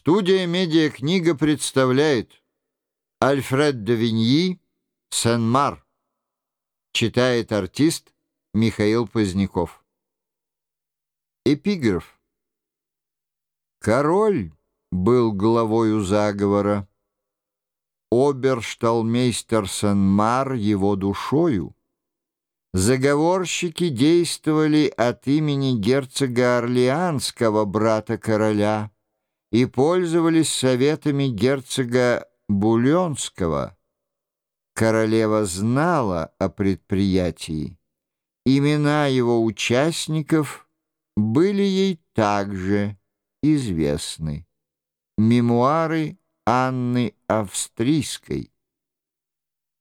Студия «Медиакнига» представляет Альфред де Виньи «Сен-Мар». Читает артист Михаил Поздняков. Эпиграф. Король был главою заговора, Обершталмейстер Сен-Мар его душою. Заговорщики действовали от имени герцога Орлеанского, брата короля, и пользовались советами герцога Бульонского. Королева знала о предприятии. Имена его участников были ей также известны. Мемуары Анны Австрийской.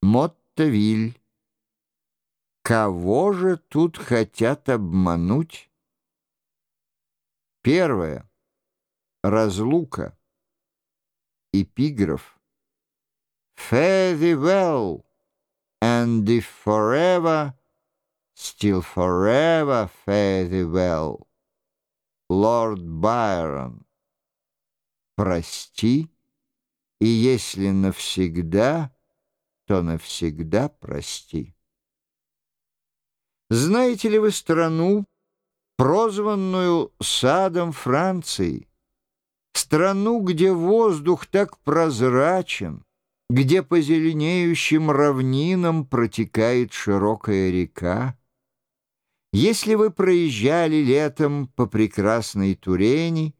Моттавиль. Кого же тут хотят обмануть? Первое. Разлука. Эпиграф. Fare thee well, and if forever, still forever fare thee well. Лорд Байрон. Прости, и если навсегда, то навсегда прости. Знаете ли вы страну, прозванную садом Франции? Страну, где воздух так прозрачен, где по зеленеющим равнинам протекает широкая река. Если вы проезжали летом по прекрасной Турени,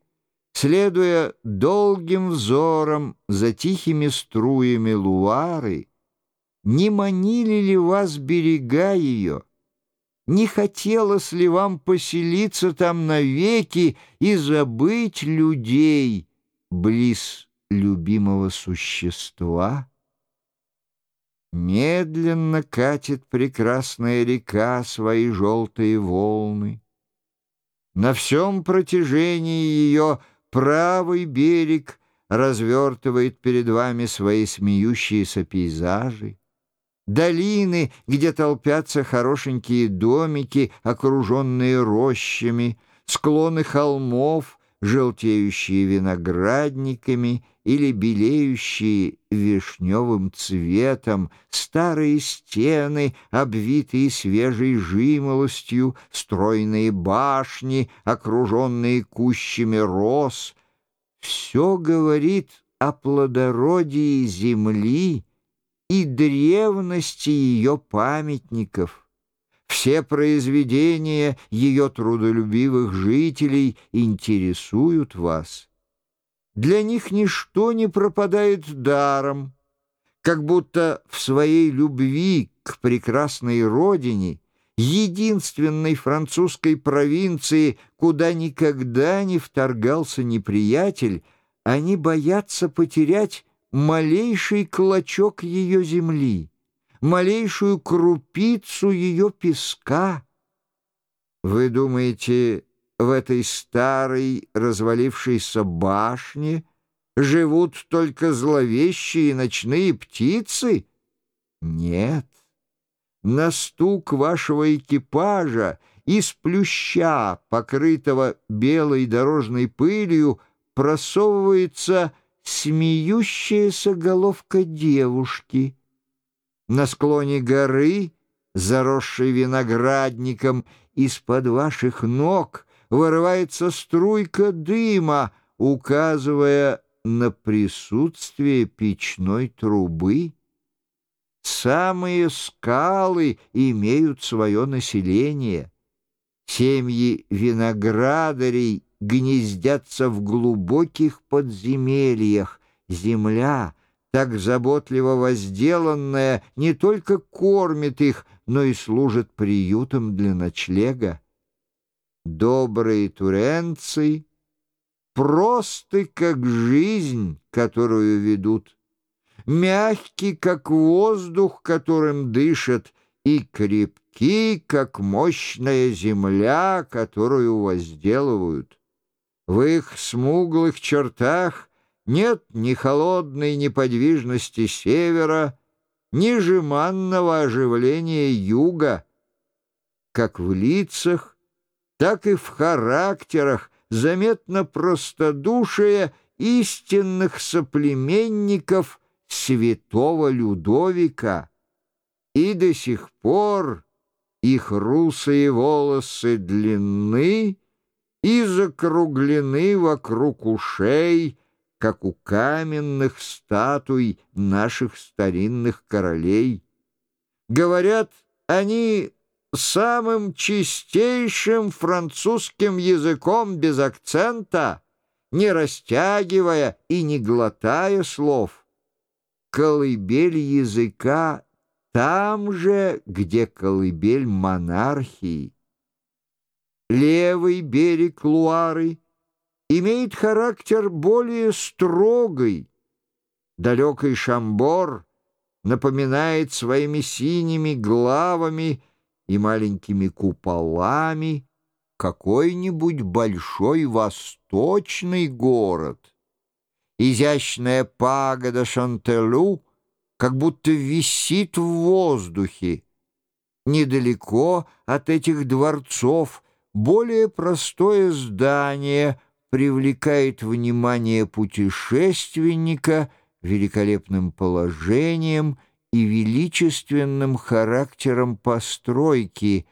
следуя долгим взором за тихими струями Луары, не манили ли вас берега ее — не хотелось ли вам поселиться там навеки и забыть людей близ любимого существа? Медленно катит прекрасная река свои желтые волны. На всем протяжении ее правый берег развертывает перед вами свои смеющиеся пейзажи долины, где толпятся хорошенькие домики, окруженные рощами, склоны холмов, желтеющие виноградниками или белеющие вишневым цветом, старые стены, обвитые свежей жимолостью, стройные башни, окруженные кущами роз. Все говорит о плодородии земли, и древности ее памятников. Все произведения ее трудолюбивых жителей интересуют вас. Для них ничто не пропадает даром, как будто в своей любви к прекрасной родине, единственной французской провинции, куда никогда не вторгался неприятель, они боятся потерять малейший клочок ее земли, малейшую крупицу ее песка. Вы думаете, в этой старой развалившейся башне живут только зловещие ночные птицы? Нет. На стук вашего экипажа из плюща, покрытого белой дорожной пылью, просовывается смеющаяся головка девушки. На склоне горы, заросшей виноградником, из-под ваших ног вырывается струйка дыма, указывая на присутствие печной трубы. Самые скалы имеют свое население. Семьи виноградарей гнездятся в глубоких подземельях. Земля, так заботливо возделанная, не только кормит их, но и служит приютом для ночлега. Добрые туренцы просты, как жизнь, которую ведут, мягки, как воздух, которым дышат, и крепки, как мощная земля, которую возделывают. В их смуглых чертах нет ни холодной неподвижности севера, ни жеманного оживления юга. Как в лицах, так и в характерах заметно простодушие истинных соплеменников святого Людовика, и до сих пор их русые волосы длинны и закруглены вокруг ушей, как у каменных статуй наших старинных королей. Говорят, они самым чистейшим французским языком без акцента, не растягивая и не глотая слов. Колыбель языка там же, где колыбель монархии. Левый берег Луары имеет характер более строгий. Далекий Шамбор напоминает своими синими главами и маленькими куполами какой-нибудь большой восточный город. Изящная пагода Шантелу как будто висит в воздухе. Недалеко от этих дворцов более простое здание привлекает внимание путешественника великолепным положением и величественным характером постройки.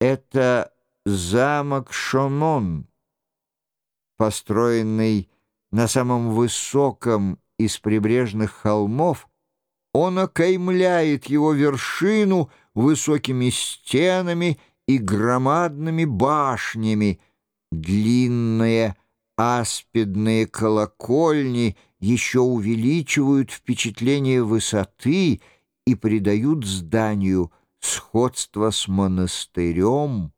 Это замок Шонон, построенный на самом высоком из прибрежных холмов, он окаймляет его вершину высокими стенами и громадными башнями. Длинные аспидные колокольни еще увеличивают впечатление высоты и придают зданию сходство с монастырем.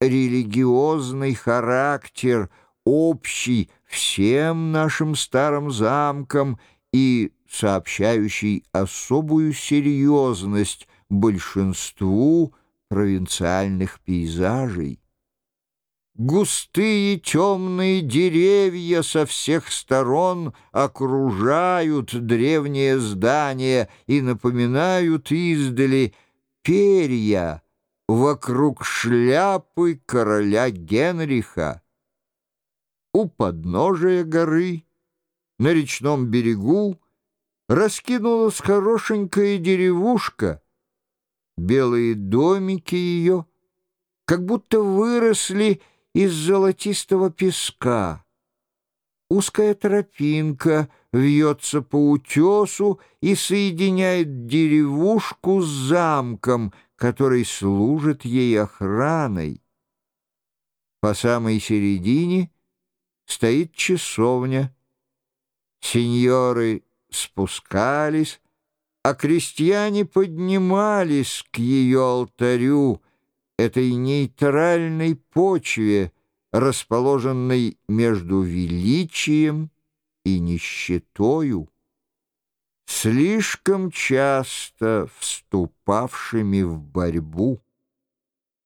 Религиозный характер, общий всем нашим старым замкам и сообщающий особую серьезность большинству провинциальных пейзажей. Густые темные деревья со всех сторон окружают древнее здание и напоминают издали перья вокруг шляпы короля Генриха. У подножия горы, на речном берегу, раскинулась хорошенькая деревушка. Белые домики ее как будто выросли из золотистого песка. Узкая тропинка вьется по утесу и соединяет деревушку с замком, который служит ей охраной. По самой середине стоит часовня. Сеньоры спускались, а крестьяне поднимались к ее алтарю, этой нейтральной почве, расположенной между величием и нищетою, слишком часто вступавшими в борьбу.